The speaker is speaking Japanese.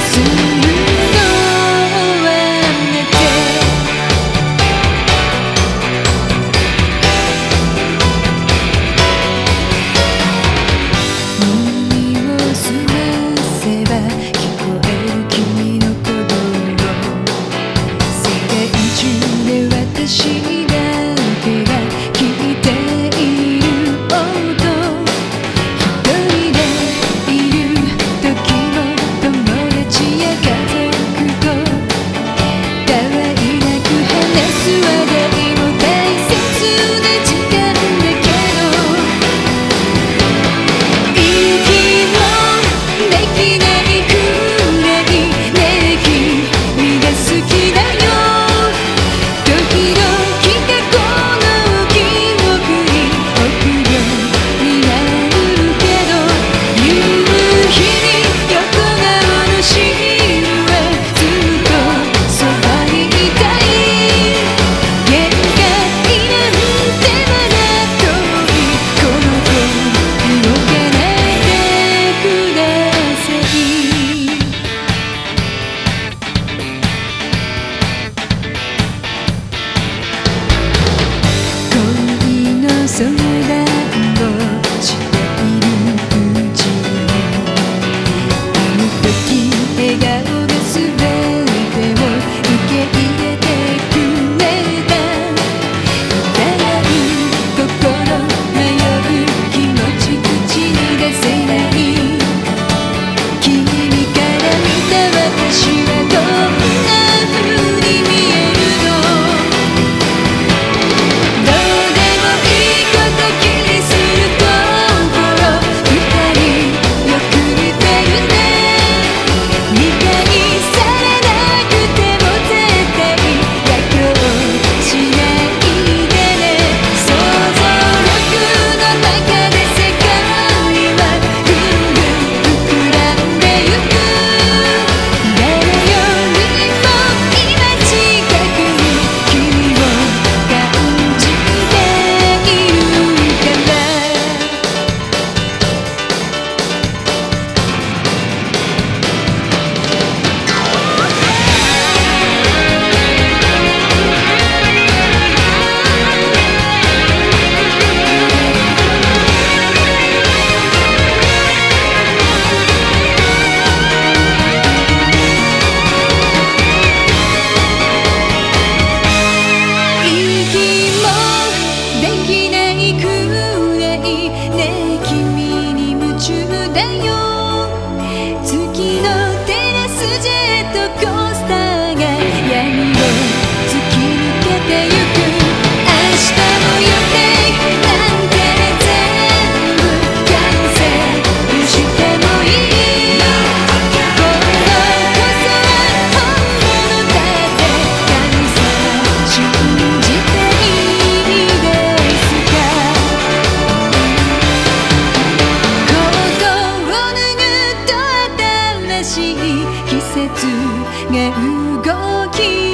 soon しい季節が動き